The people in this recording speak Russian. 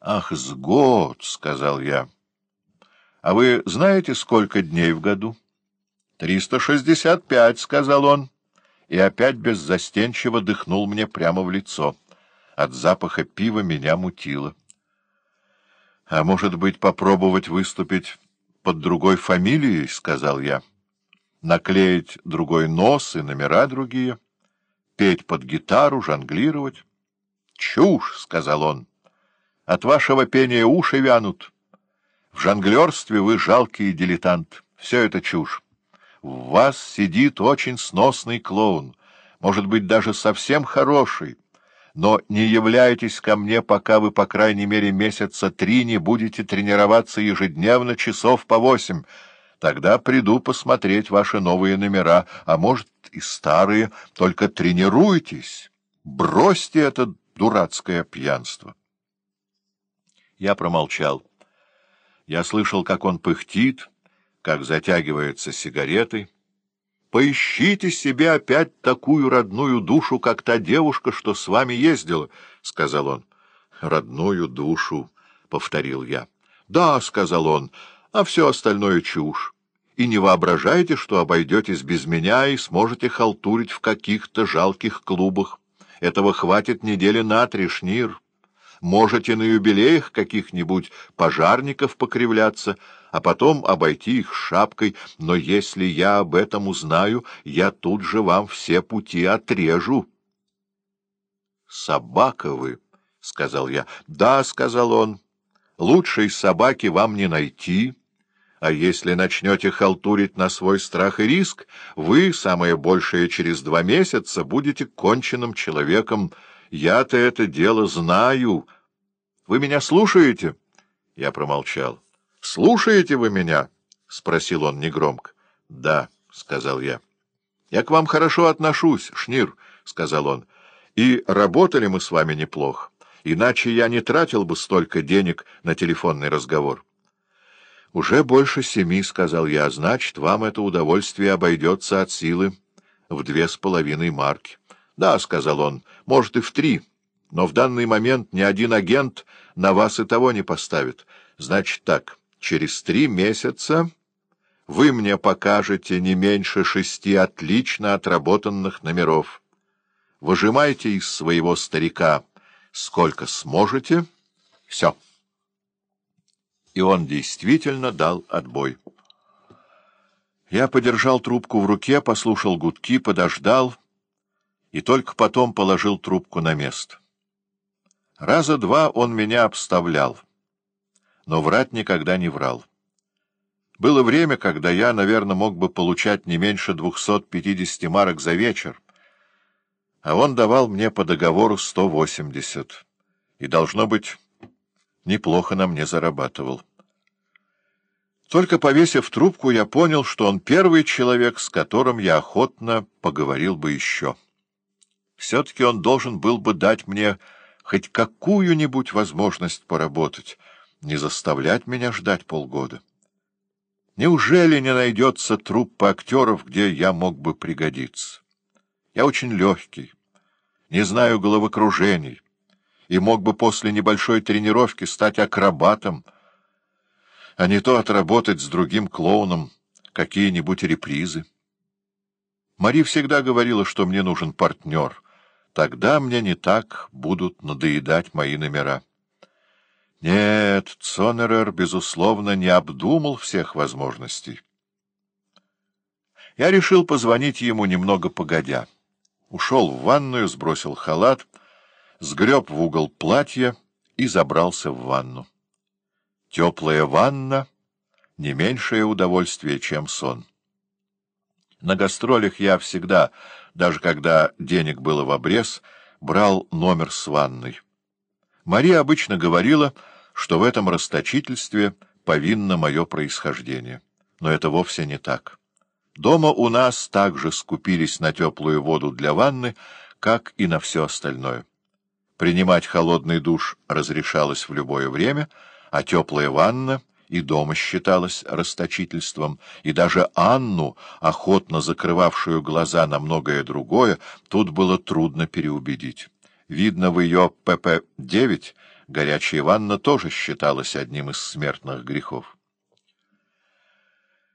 Ах, с год, — сказал я. — А вы знаете, сколько дней в году? — Триста шестьдесят пять, — сказал он, и опять беззастенчиво дыхнул мне прямо в лицо. От запаха пива меня мутило. — А может быть, попробовать выступить под другой фамилией, — сказал я. — Наклеить другой нос и номера другие, петь под гитару, жонглировать. — Чушь, — сказал он. — от вашего пения уши вянут. В жонглерстве вы жалкий дилетант. Все это чушь. В вас сидит очень сносный клоун, может быть, даже совсем хороший. Но не являйтесь ко мне, пока вы, по крайней мере, месяца три не будете тренироваться ежедневно часов по восемь. Тогда приду посмотреть ваши новые номера, а может, и старые. Только тренируйтесь, бросьте это дурацкое пьянство. Я промолчал. Я слышал, как он пыхтит, как затягивается сигаретой. «Поищите себе опять такую родную душу, как та девушка, что с вами ездила», — сказал он. «Родную душу», — повторил я. «Да», — сказал он, — «а все остальное чушь. И не воображайте, что обойдетесь без меня и сможете халтурить в каких-то жалких клубах. Этого хватит недели на три, Шнир». Можете на юбилеях каких-нибудь пожарников покривляться, а потом обойти их шапкой, но если я об этом узнаю, я тут же вам все пути отрежу. — Собака вы, — сказал я. — Да, — сказал он, — лучшей собаки вам не найти. А если начнете халтурить на свой страх и риск, вы, самое большее через два месяца, будете конченным человеком, — я-то это дело знаю. Вы меня слушаете? Я промолчал. — Слушаете вы меня? — спросил он негромко. — Да, — сказал я. — Я к вам хорошо отношусь, Шнир, — сказал он. — И работали мы с вами неплохо. Иначе я не тратил бы столько денег на телефонный разговор. — Уже больше семи, — сказал я. — Значит, вам это удовольствие обойдется от силы в две с половиной марки. Да, — сказал он, — может и в три, но в данный момент ни один агент на вас и того не поставит. Значит так, через три месяца вы мне покажете не меньше шести отлично отработанных номеров. Выжимайте из своего старика сколько сможете. Все. И он действительно дал отбой. Я подержал трубку в руке, послушал гудки, подождал — и только потом положил трубку на место. Раза два он меня обставлял, но врать никогда не врал. Было время, когда я, наверное, мог бы получать не меньше 250 марок за вечер, а он давал мне по договору 180, и, должно быть, неплохо на мне зарабатывал. Только повесив трубку, я понял, что он первый человек, с которым я охотно поговорил бы еще. Все-таки он должен был бы дать мне хоть какую-нибудь возможность поработать, не заставлять меня ждать полгода. Неужели не найдется труппа актеров, где я мог бы пригодиться? Я очень легкий, не знаю головокружений, и мог бы после небольшой тренировки стать акробатом, а не то отработать с другим клоуном какие-нибудь репризы. Мари всегда говорила, что мне нужен партнер — Тогда мне не так будут надоедать мои номера. Нет, Цонерер, безусловно, не обдумал всех возможностей. Я решил позвонить ему немного погодя. Ушел в ванную, сбросил халат, сгреб в угол платья и забрался в ванну. Теплая ванна — не меньшее удовольствие, чем сон. На гастролях я всегда, даже когда денег было в обрез, брал номер с ванной. Мария обычно говорила, что в этом расточительстве повинно мое происхождение. Но это вовсе не так. Дома у нас также скупились на теплую воду для ванны, как и на все остальное. Принимать холодный душ разрешалось в любое время, а теплая ванна и дома считалось расточительством, и даже Анну, охотно закрывавшую глаза на многое другое, тут было трудно переубедить. Видно, в ее ПП-9 горячая ванна тоже считалась одним из смертных грехов.